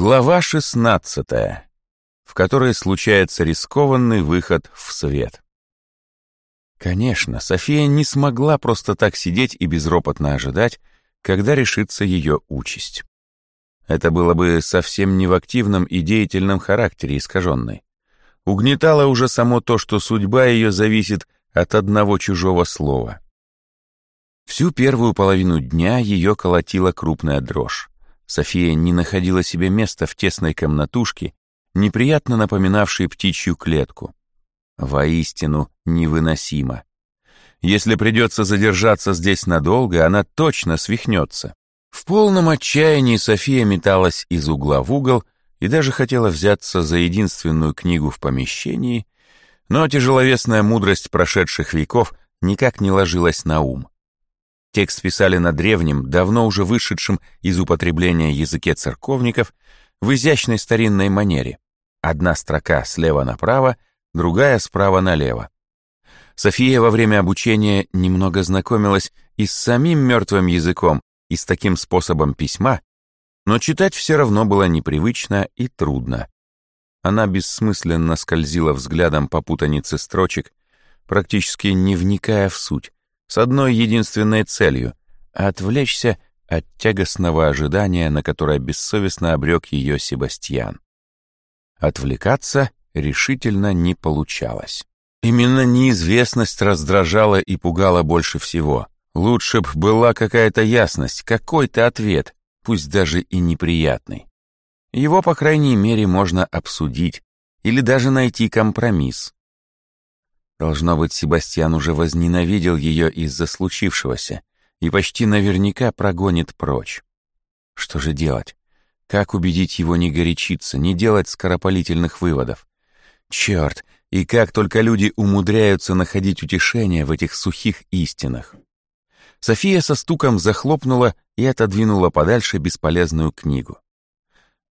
Глава 16, в которой случается рискованный выход в свет. Конечно, София не смогла просто так сидеть и безропотно ожидать, когда решится ее участь. Это было бы совсем не в активном и деятельном характере искаженной. Угнетало уже само то, что судьба ее зависит от одного чужого слова. Всю первую половину дня ее колотила крупная дрожь. София не находила себе места в тесной комнатушке, неприятно напоминавшей птичью клетку. Воистину невыносимо. Если придется задержаться здесь надолго, она точно свихнется. В полном отчаянии София металась из угла в угол и даже хотела взяться за единственную книгу в помещении, но тяжеловесная мудрость прошедших веков никак не ложилась на ум. Текст писали на древнем, давно уже вышедшем из употребления языке церковников, в изящной старинной манере. Одна строка слева направо, другая справа налево. София во время обучения немного знакомилась и с самим мертвым языком, и с таким способом письма, но читать все равно было непривычно и трудно. Она бессмысленно скользила взглядом по путанице строчек, практически не вникая в суть, с одной единственной целью — отвлечься от тягостного ожидания, на которое бессовестно обрек ее Себастьян. Отвлекаться решительно не получалось. Именно неизвестность раздражала и пугала больше всего. Лучше б была какая-то ясность, какой-то ответ, пусть даже и неприятный. Его, по крайней мере, можно обсудить или даже найти компромисс. Должно быть, Себастьян уже возненавидел ее из-за случившегося и почти наверняка прогонит прочь. Что же делать? Как убедить его не горячиться, не делать скоропалительных выводов? Черт, и как только люди умудряются находить утешение в этих сухих истинах. София со стуком захлопнула и отодвинула подальше бесполезную книгу.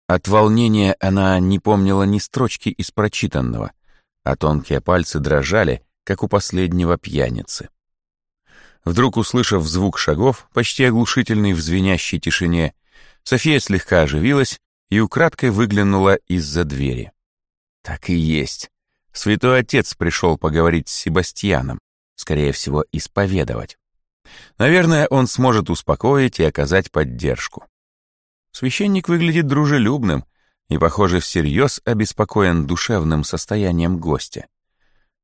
От волнения она не помнила ни строчки из прочитанного, а тонкие пальцы дрожали, как у последнего пьяницы. Вдруг, услышав звук шагов, почти оглушительный в звенящей тишине, София слегка оживилась и украдкой выглянула из-за двери. Так и есть. Святой Отец пришел поговорить с Себастьяном, скорее всего, исповедовать. Наверное, он сможет успокоить и оказать поддержку. Священник выглядит дружелюбным, и, похоже, всерьез обеспокоен душевным состоянием гостя.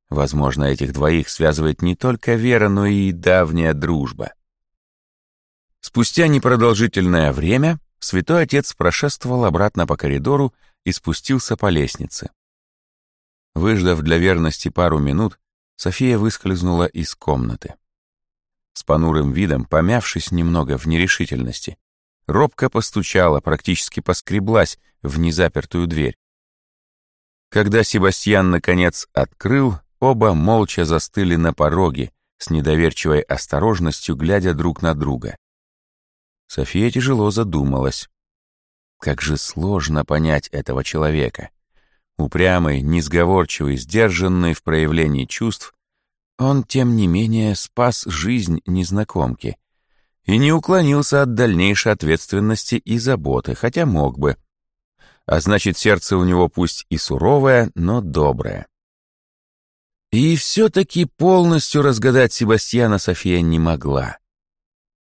Возможно, этих двоих связывает не только вера, но и давняя дружба. Спустя непродолжительное время святой отец прошествовал обратно по коридору и спустился по лестнице. Выждав для верности пару минут, София выскользнула из комнаты. С понурым видом, помявшись немного в нерешительности, робко постучала, практически поскреблась в незапертую дверь. Когда Себастьян, наконец, открыл, оба молча застыли на пороге, с недоверчивой осторожностью глядя друг на друга. София тяжело задумалась. Как же сложно понять этого человека. Упрямый, несговорчивый, сдержанный в проявлении чувств, он, тем не менее, спас жизнь незнакомки и не уклонился от дальнейшей ответственности и заботы, хотя мог бы. А значит, сердце у него пусть и суровое, но доброе. И все-таки полностью разгадать Себастьяна София не могла.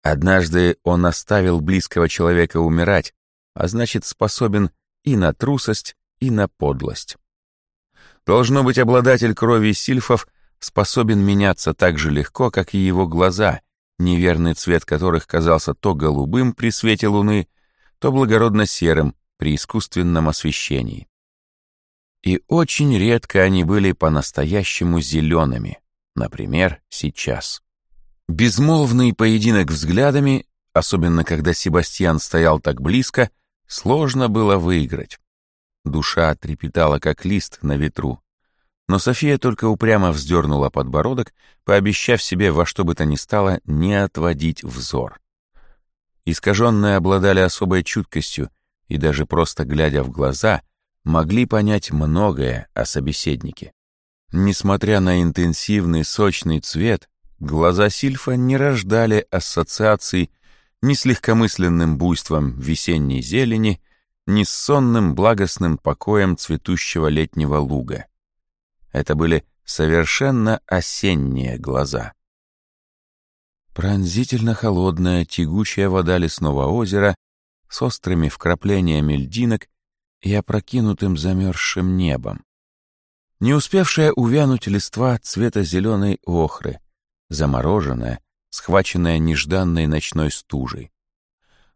Однажды он оставил близкого человека умирать, а значит, способен и на трусость, и на подлость. Должно быть, обладатель крови сильфов способен меняться так же легко, как и его глаза, неверный цвет которых казался то голубым при свете луны, то благородно серым при искусственном освещении. И очень редко они были по-настоящему зелеными, например, сейчас. Безмолвный поединок взглядами, особенно когда Себастьян стоял так близко, сложно было выиграть. Душа трепетала, как лист на ветру, но София только упрямо вздернула подбородок, пообещав себе во что бы то ни стало не отводить взор. Искаженные обладали особой чуткостью и даже просто глядя в глаза, могли понять многое о собеседнике. Несмотря на интенсивный сочный цвет, глаза Сильфа не рождали ассоциаций ни с легкомысленным буйством весенней зелени, ни с сонным благостным покоем цветущего летнего луга. Это были совершенно осенние глаза. Пронзительно холодная, тягучая вода лесного озера с острыми вкраплениями льдинок и опрокинутым замерзшим небом. Не успевшая увянуть листва цвета зеленой охры, замороженная, схваченная нежданной ночной стужей.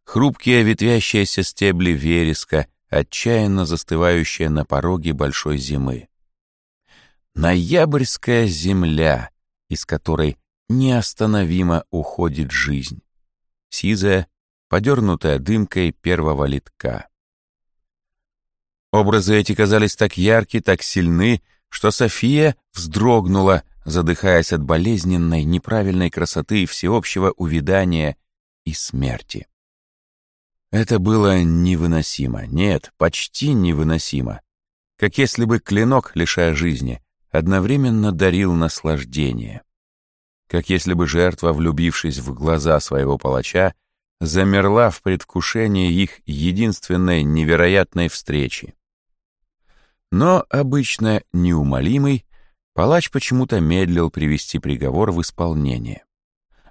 Хрупкие ветвящиеся стебли вереска, отчаянно застывающие на пороге большой зимы. Ноябрьская земля, из которой неостановимо уходит жизнь. Сизая, подернутая дымкой первого литка. Образы эти казались так ярки, так сильны, что София вздрогнула, задыхаясь от болезненной, неправильной красоты всеобщего увядания и смерти. Это было невыносимо, нет, почти невыносимо. Как если бы клинок, лишая жизни, одновременно дарил наслаждение. Как если бы жертва, влюбившись в глаза своего палача, замерла в предвкушении их единственной невероятной встречи. Но обычно неумолимый, палач почему-то медлил привести приговор в исполнение.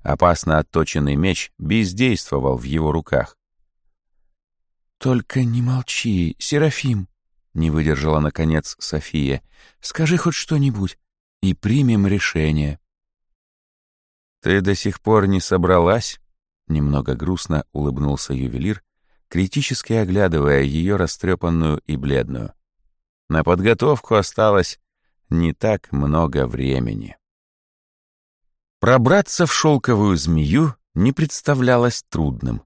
Опасно отточенный меч бездействовал в его руках. «Только не молчи, Серафим!» — не выдержала, наконец, София. «Скажи хоть что-нибудь, и примем решение». «Ты до сих пор не собралась?» Немного грустно улыбнулся ювелир, критически оглядывая ее растрепанную и бледную. На подготовку осталось не так много времени. Пробраться в шелковую змею не представлялось трудным,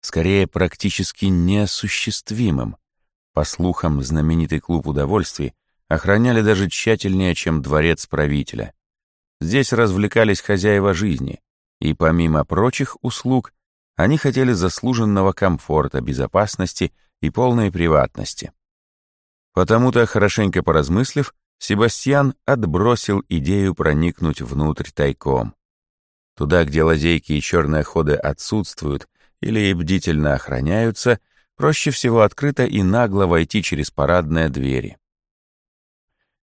скорее практически неосуществимым. По слухам, знаменитый клуб удовольствий охраняли даже тщательнее, чем дворец правителя. Здесь развлекались хозяева жизни, и помимо прочих услуг, они хотели заслуженного комфорта, безопасности и полной приватности. Потому-то, хорошенько поразмыслив, Себастьян отбросил идею проникнуть внутрь тайком. Туда, где лазейки и черные ходы отсутствуют или бдительно охраняются, проще всего открыто и нагло войти через парадные двери.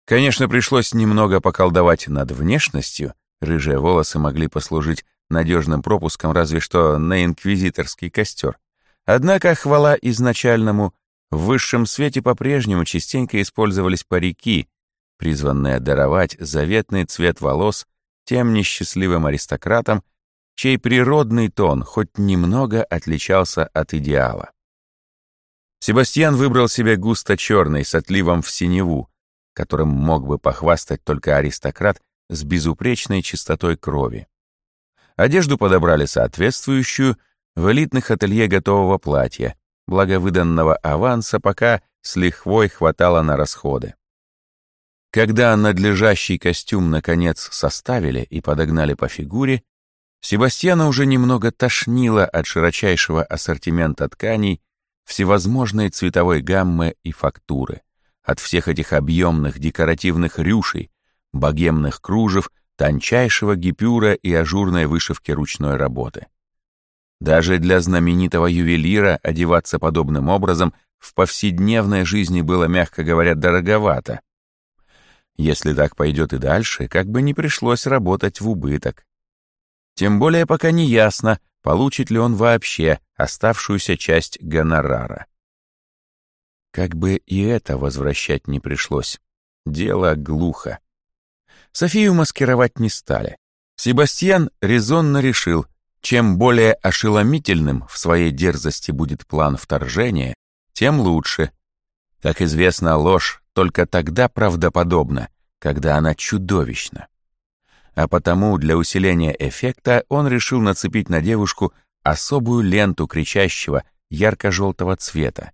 Конечно, пришлось немного поколдовать над внешностью, рыжие волосы могли послужить надежным пропуском разве что на инквизиторский костер. Однако, хвала изначальному, в высшем свете по-прежнему частенько использовались парики, призванные даровать заветный цвет волос тем несчастливым аристократам, чей природный тон хоть немного отличался от идеала. Себастьян выбрал себе густо черный с отливом в синеву, которым мог бы похвастать только аристократ с безупречной чистотой крови. Одежду подобрали соответствующую в элитных ателье готового платья, благо выданного аванса пока с лихвой хватало на расходы. Когда надлежащий костюм наконец составили и подогнали по фигуре, Себастьяна уже немного тошнило от широчайшего ассортимента тканей, всевозможной цветовой гаммы и фактуры, от всех этих объемных декоративных рюшей, богемных кружев, тончайшего гипюра и ажурной вышивки ручной работы. Даже для знаменитого ювелира одеваться подобным образом в повседневной жизни было, мягко говоря, дороговато. Если так пойдет и дальше, как бы не пришлось работать в убыток. Тем более пока не ясно, получит ли он вообще оставшуюся часть гонорара. Как бы и это возвращать не пришлось. Дело глухо. Софию маскировать не стали. Себастьян резонно решил, чем более ошеломительным в своей дерзости будет план вторжения, тем лучше. Как известно, ложь только тогда правдоподобна, когда она чудовищна. А потому для усиления эффекта он решил нацепить на девушку особую ленту кричащего ярко-желтого цвета,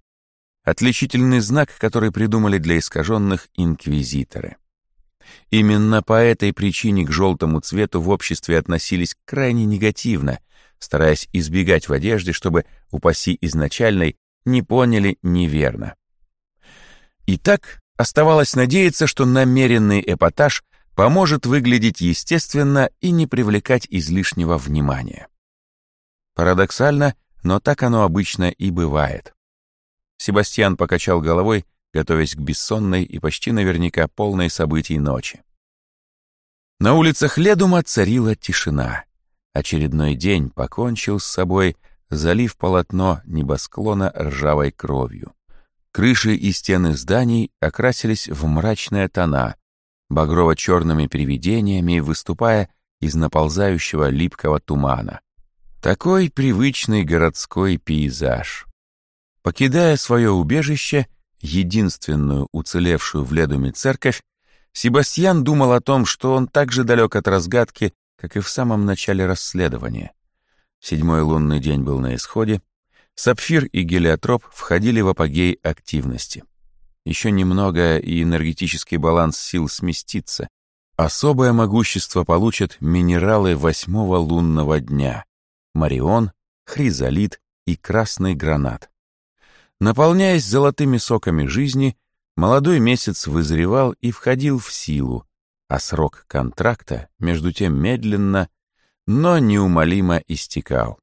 отличительный знак, который придумали для искаженных инквизиторы. Именно по этой причине к желтому цвету в обществе относились крайне негативно, стараясь избегать в одежде, чтобы, упаси изначальной, не поняли неверно. Итак, оставалось надеяться, что намеренный эпатаж поможет выглядеть естественно и не привлекать излишнего внимания. Парадоксально, но так оно обычно и бывает. Себастьян покачал головой, готовясь к бессонной и почти наверняка полной событий ночи. На улицах Ледума царила тишина. Очередной день покончил с собой, залив полотно небосклона ржавой кровью. Крыши и стены зданий окрасились в мрачные тона, багрово-черными привидениями выступая из наползающего липкого тумана. Такой привычный городской пейзаж. Покидая свое убежище, единственную уцелевшую в Ледуме церковь, Себастьян думал о том, что он так же далек от разгадки, как и в самом начале расследования. Седьмой лунный день был на исходе, Сапфир и гелиотроп входили в апогей активности. Еще немного, и энергетический баланс сил сместится. Особое могущество получат минералы восьмого лунного дня — марион, хризолит и красный гранат. Наполняясь золотыми соками жизни, молодой месяц вызревал и входил в силу, а срок контракта, между тем медленно, но неумолимо истекал.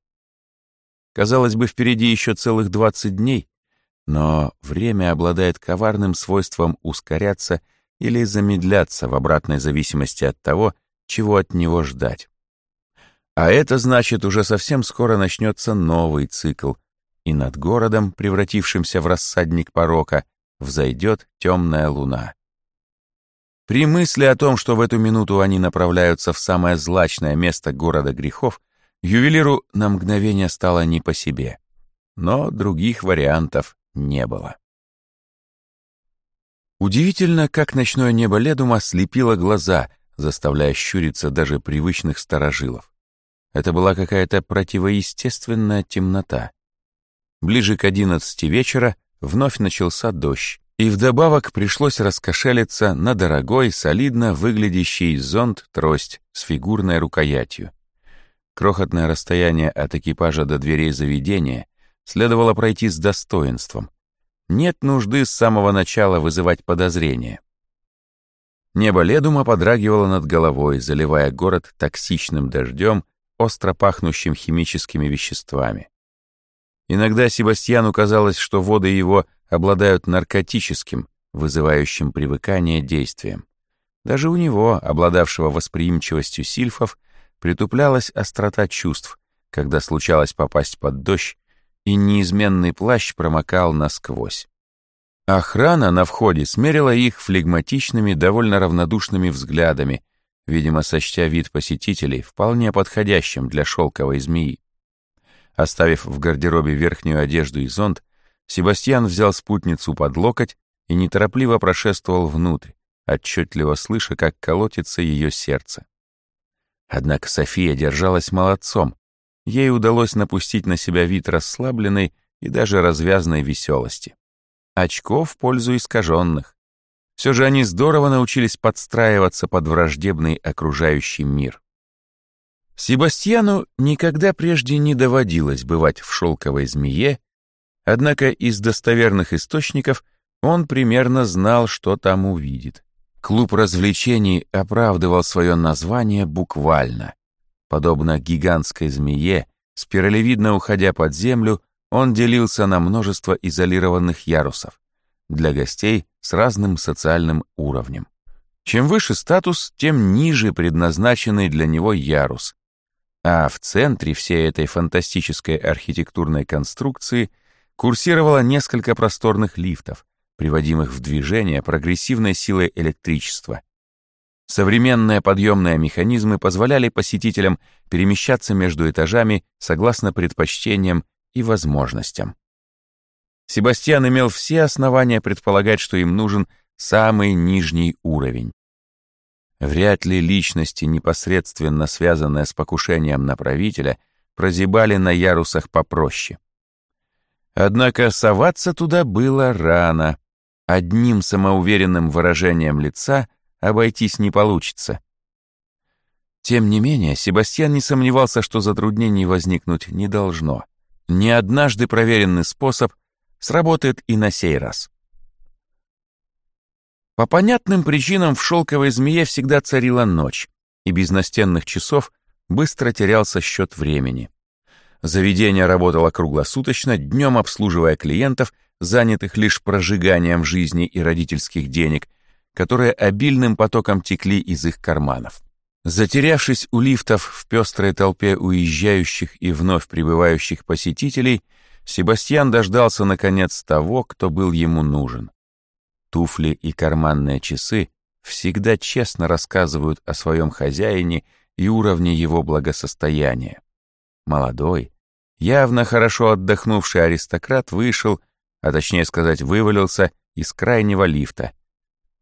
Казалось бы, впереди еще целых 20 дней, но время обладает коварным свойством ускоряться или замедляться в обратной зависимости от того, чего от него ждать. А это значит, уже совсем скоро начнется новый цикл, и над городом, превратившимся в рассадник порока, взойдет темная луна. При мысли о том, что в эту минуту они направляются в самое злачное место города грехов, ювелиру на мгновение стало не по себе. Но других вариантов не было. Удивительно, как ночное небо Ледума слепило глаза, заставляя щуриться даже привычных старожилов. Это была какая-то противоестественная темнота. Ближе к одиннадцати вечера вновь начался дождь, и вдобавок пришлось раскошелиться на дорогой, солидно выглядящий зонт-трость с фигурной рукоятью. Крохотное расстояние от экипажа до дверей заведения следовало пройти с достоинством. Нет нужды с самого начала вызывать подозрения. Небо Ледума подрагивало над головой, заливая город токсичным дождем, остро пахнущим химическими веществами. Иногда Себастьяну казалось, что воды его обладают наркотическим, вызывающим привыкание действием. Даже у него, обладавшего восприимчивостью сильфов, притуплялась острота чувств, когда случалось попасть под дождь и неизменный плащ промокал насквозь. Охрана на входе смерила их флегматичными, довольно равнодушными взглядами, видимо, сочтя вид посетителей вполне подходящим для шелковой змеи. Оставив в гардеробе верхнюю одежду и зонт, Себастьян взял спутницу под локоть и неторопливо прошествовал внутрь, отчетливо слыша, как колотится ее сердце. Однако София держалась молодцом, ей удалось напустить на себя вид расслабленной и даже развязной веселости. Очко в пользу искаженных. Все же они здорово научились подстраиваться под враждебный окружающий мир. Себастьяну никогда прежде не доводилось бывать в шелковой змее, однако из достоверных источников он примерно знал, что там увидит. Клуб развлечений оправдывал свое название буквально. Подобно гигантской змее, спиралевидно уходя под землю, он делился на множество изолированных ярусов для гостей с разным социальным уровнем. Чем выше статус, тем ниже предназначенный для него ярус. А в центре всей этой фантастической архитектурной конструкции курсировало несколько просторных лифтов, приводимых в движение прогрессивной силой электричества, Современные подъемные механизмы позволяли посетителям перемещаться между этажами согласно предпочтениям и возможностям. Себастьян имел все основания предполагать, что им нужен самый нижний уровень. Вряд ли личности, непосредственно связанные с покушением на правителя, прозябали на ярусах попроще. Однако соваться туда было рано. Одним самоуверенным выражением лица обойтись не получится. Тем не менее, Себастьян не сомневался, что затруднений возникнуть не должно. Не однажды проверенный способ сработает и на сей раз. По понятным причинам в шелковой змее всегда царила ночь, и без настенных часов быстро терялся счет времени. Заведение работало круглосуточно, днем обслуживая клиентов, занятых лишь прожиганием жизни и родительских денег, которые обильным потоком текли из их карманов. Затерявшись у лифтов в пестрой толпе уезжающих и вновь прибывающих посетителей, Себастьян дождался наконец того, кто был ему нужен. Туфли и карманные часы всегда честно рассказывают о своем хозяине и уровне его благосостояния. Молодой, явно хорошо отдохнувший аристократ вышел, а точнее сказать, вывалился из крайнего лифта —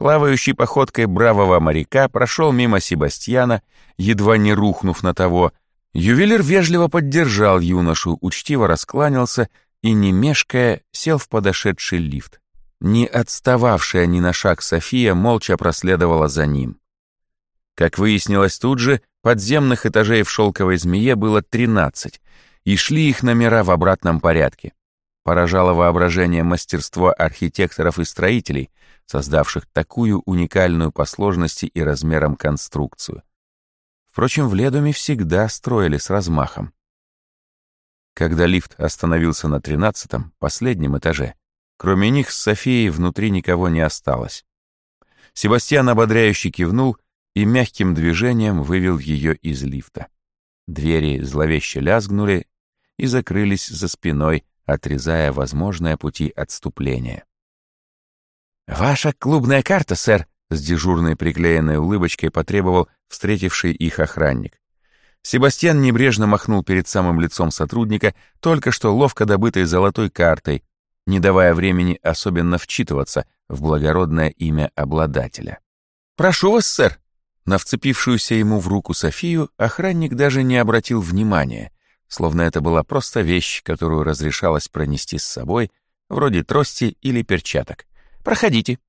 Плавающей походкой бравого моряка прошел мимо Себастьяна, едва не рухнув на того. Ювелир вежливо поддержал юношу, учтиво раскланялся и, не мешкая, сел в подошедший лифт. Не отстававшая ни на шаг София молча проследовала за ним. Как выяснилось тут же, подземных этажей в шелковой змее было 13, и шли их номера в обратном порядке. Поражало воображение мастерство архитекторов и строителей — создавших такую уникальную по сложности и размерам конструкцию. Впрочем, в Ледуме всегда строили с размахом. Когда лифт остановился на тринадцатом, последнем этаже, кроме них с Софией внутри никого не осталось. Себастьян ободряюще кивнул и мягким движением вывел ее из лифта. Двери зловеще лязгнули и закрылись за спиной, отрезая возможные пути отступления. «Ваша клубная карта, сэр», — с дежурной приклеенной улыбочкой потребовал встретивший их охранник. Себастьян небрежно махнул перед самым лицом сотрудника только что ловко добытой золотой картой, не давая времени особенно вчитываться в благородное имя обладателя. «Прошу вас, сэр!» На вцепившуюся ему в руку Софию охранник даже не обратил внимания, словно это была просто вещь, которую разрешалось пронести с собой, вроде трости или перчаток. Проходите».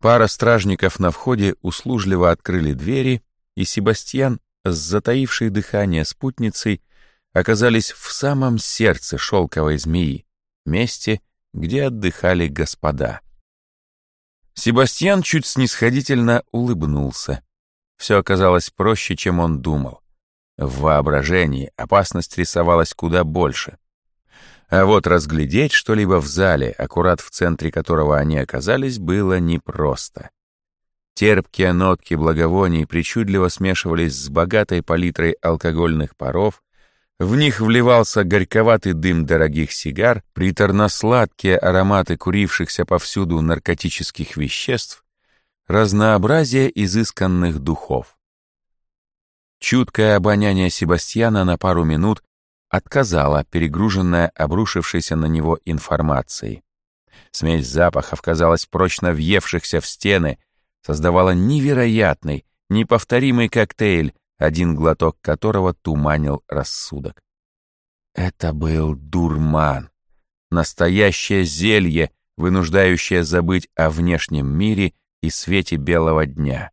Пара стражников на входе услужливо открыли двери, и Себастьян с затаившей дыхание спутницей оказались в самом сердце шелковой змеи, месте, где отдыхали господа. Себастьян чуть снисходительно улыбнулся. Все оказалось проще, чем он думал. В воображении опасность рисовалась куда больше. А вот разглядеть что-либо в зале, аккурат в центре которого они оказались, было непросто. Терпкие нотки благовоний причудливо смешивались с богатой палитрой алкогольных паров, в них вливался горьковатый дым дорогих сигар, приторно-сладкие ароматы курившихся повсюду наркотических веществ, разнообразие изысканных духов. Чуткое обоняние Себастьяна на пару минут отказала, перегруженная обрушившейся на него информацией. Смесь запахов, казалось, прочно въевшихся в стены, создавала невероятный, неповторимый коктейль, один глоток которого туманил рассудок. Это был дурман, настоящее зелье, вынуждающее забыть о внешнем мире и свете белого дня.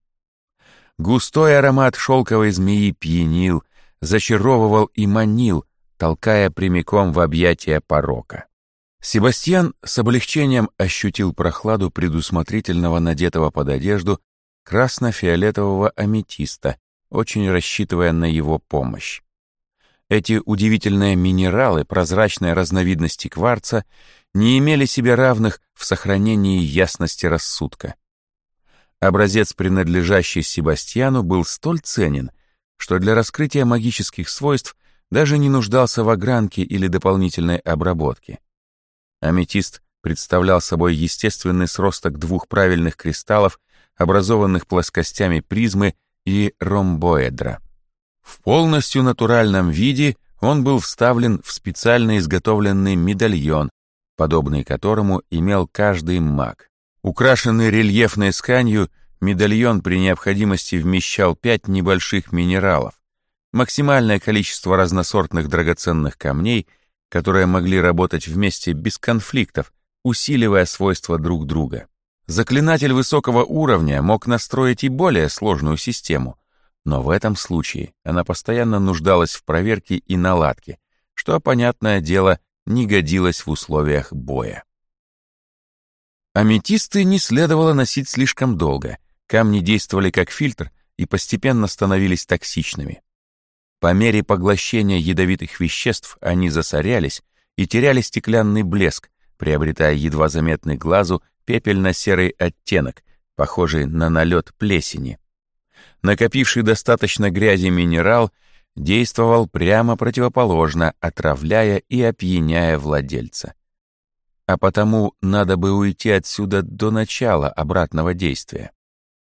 Густой аромат шелковой змеи пьянил, зачаровывал и манил, толкая прямиком в объятия порока. Себастьян с облегчением ощутил прохладу предусмотрительного надетого под одежду красно-фиолетового аметиста, очень рассчитывая на его помощь. Эти удивительные минералы прозрачной разновидности кварца не имели себе равных в сохранении ясности рассудка. Образец, принадлежащий Себастьяну, был столь ценен, что для раскрытия магических свойств даже не нуждался в огранке или дополнительной обработке. Аметист представлял собой естественный сросток двух правильных кристаллов, образованных плоскостями призмы и ромбоэдра. В полностью натуральном виде он был вставлен в специально изготовленный медальон, подобный которому имел каждый маг. Украшенный рельефной сканью, медальон при необходимости вмещал пять небольших минералов, максимальное количество разносортных драгоценных камней, которые могли работать вместе без конфликтов, усиливая свойства друг друга. Заклинатель высокого уровня мог настроить и более сложную систему, но в этом случае она постоянно нуждалась в проверке и наладке, что, понятное дело, не годилось в условиях боя. Аметисты не следовало носить слишком долго, камни действовали как фильтр и постепенно становились токсичными. По мере поглощения ядовитых веществ они засорялись и теряли стеклянный блеск, приобретая едва заметный глазу пепельно-серый оттенок, похожий на налет плесени. Накопивший достаточно грязи минерал действовал прямо противоположно, отравляя и опьяняя владельца. А потому надо бы уйти отсюда до начала обратного действия.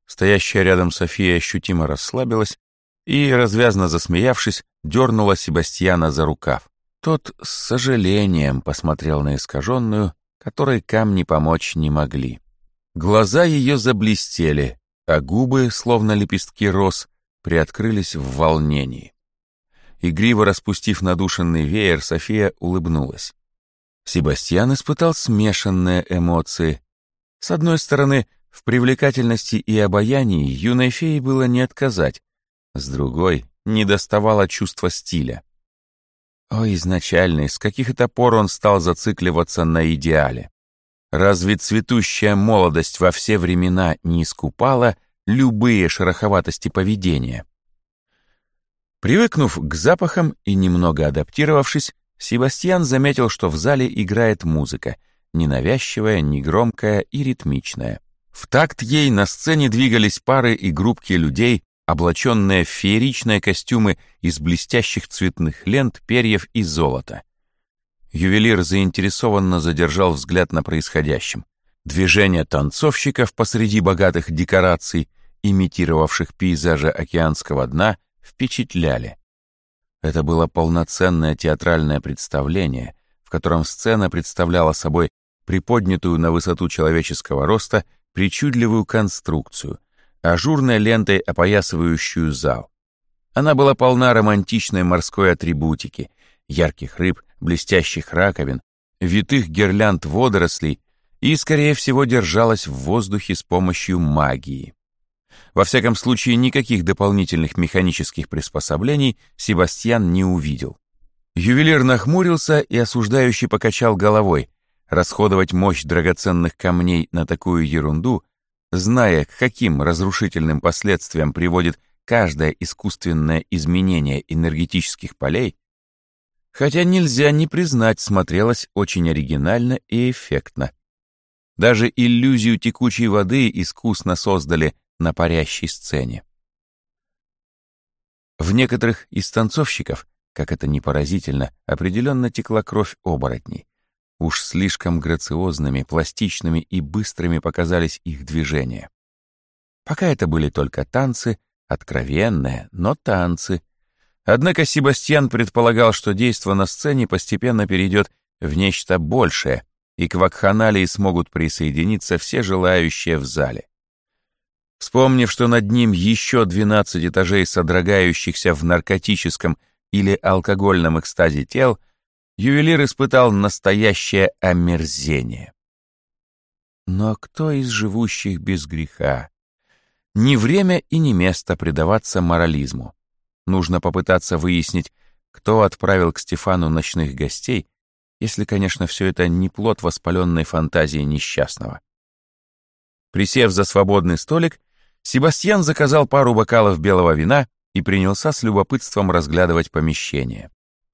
Стоящая рядом София ощутимо расслабилась и, развязно засмеявшись, дернула Себастьяна за рукав. Тот с сожалением посмотрел на искаженную, которой камни помочь не могли. Глаза ее заблестели, а губы, словно лепестки роз, приоткрылись в волнении. Игриво распустив надушенный веер, София улыбнулась. Себастьян испытал смешанные эмоции. С одной стороны, в привлекательности и обаянии юной феи было не отказать, с другой — не доставало чувства стиля. О, изначальный, с каких это пор он стал зацикливаться на идеале? Разве цветущая молодость во все времена не искупала любые шероховатости поведения? Привыкнув к запахам и немного адаптировавшись, Себастьян заметил, что в зале играет музыка, ненавязчивая, негромкая и ритмичная. В такт ей на сцене двигались пары и группки людей, облаченные в фееричные костюмы из блестящих цветных лент, перьев и золота. Ювелир заинтересованно задержал взгляд на происходящем. Движения танцовщиков посреди богатых декораций, имитировавших пейзажи океанского дна, впечатляли. Это было полноценное театральное представление, в котором сцена представляла собой приподнятую на высоту человеческого роста причудливую конструкцию — ажурной лентой опоясывающую зал. Она была полна романтичной морской атрибутики, ярких рыб, блестящих раковин, витых гирлянд водорослей и, скорее всего, держалась в воздухе с помощью магии. Во всяком случае, никаких дополнительных механических приспособлений Себастьян не увидел. Ювелир нахмурился и осуждающе покачал головой. Расходовать мощь драгоценных камней на такую ерунду зная, к каким разрушительным последствиям приводит каждое искусственное изменение энергетических полей, хотя нельзя не признать, смотрелось очень оригинально и эффектно. Даже иллюзию текучей воды искусно создали на парящей сцене. В некоторых из танцовщиков, как это не поразительно, определенно текла кровь оборотней. Уж слишком грациозными, пластичными и быстрыми показались их движения. Пока это были только танцы, откровенные, но танцы. Однако Себастьян предполагал, что действо на сцене постепенно перейдет в нечто большее, и к вакханалии смогут присоединиться все желающие в зале. Вспомнив, что над ним еще 12 этажей содрогающихся в наркотическом или алкогольном экстазе тел, ювелир испытал настоящее омерзение. Но кто из живущих без греха? Не время и не место предаваться морализму. Нужно попытаться выяснить, кто отправил к Стефану ночных гостей, если, конечно, все это не плод воспаленной фантазии несчастного. Присев за свободный столик, Себастьян заказал пару бокалов белого вина и принялся с любопытством разглядывать помещение.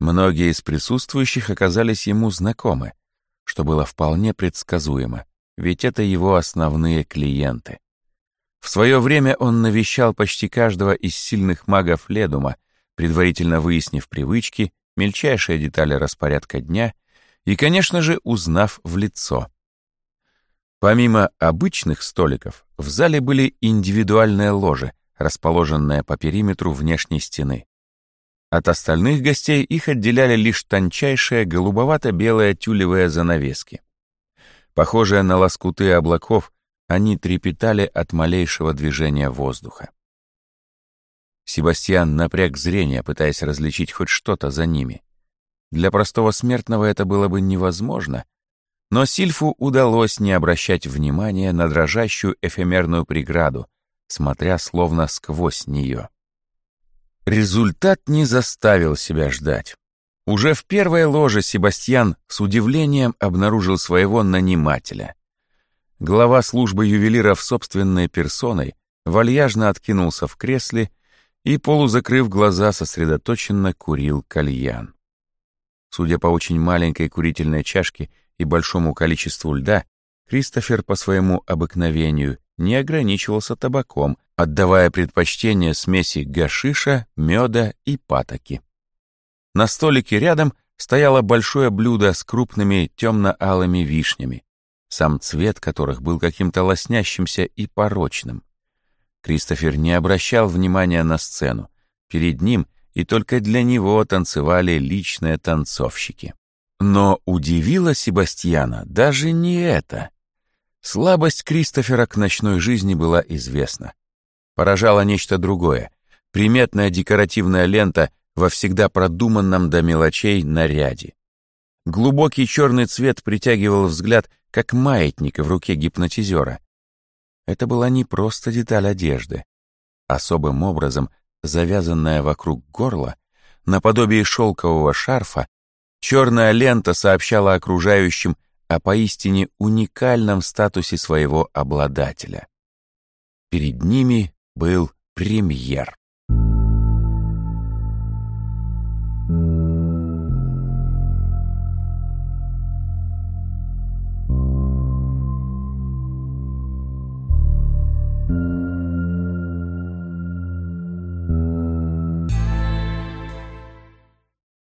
Многие из присутствующих оказались ему знакомы, что было вполне предсказуемо, ведь это его основные клиенты. В свое время он навещал почти каждого из сильных магов Ледума, предварительно выяснив привычки, мельчайшие детали распорядка дня и, конечно же, узнав в лицо. Помимо обычных столиков, в зале были индивидуальные ложи, расположенные по периметру внешней стены. От остальных гостей их отделяли лишь тончайшие голубовато-белые тюлевые занавески. Похожие на лоскуты облаков, они трепетали от малейшего движения воздуха. Себастьян напряг зрение, пытаясь различить хоть что-то за ними. Для простого смертного это было бы невозможно, но Сильфу удалось не обращать внимания на дрожащую эфемерную преграду, смотря словно сквозь нее. Результат не заставил себя ждать. Уже в первой ложе Себастьян с удивлением обнаружил своего нанимателя. Глава службы ювелиров собственной персоной вальяжно откинулся в кресле и, полузакрыв глаза, сосредоточенно курил кальян. Судя по очень маленькой курительной чашке и большому количеству льда, Кристофер по своему обыкновению не ограничивался табаком, отдавая предпочтение смеси гашиша, меда и патоки. На столике рядом стояло большое блюдо с крупными темно-алыми вишнями, сам цвет которых был каким-то лоснящимся и порочным. Кристофер не обращал внимания на сцену. Перед ним и только для него танцевали личные танцовщики. Но удивило Себастьяна даже не это. Слабость Кристофера к ночной жизни была известна. Поражало нечто другое. Приметная декоративная лента во всегда продуманном до мелочей наряде. Глубокий черный цвет притягивал взгляд, как маятник в руке гипнотизера. Это была не просто деталь одежды. Особым образом, завязанная вокруг горла, наподобие шелкового шарфа, черная лента сообщала окружающим о поистине уникальном статусе своего обладателя. Перед ними был премьер.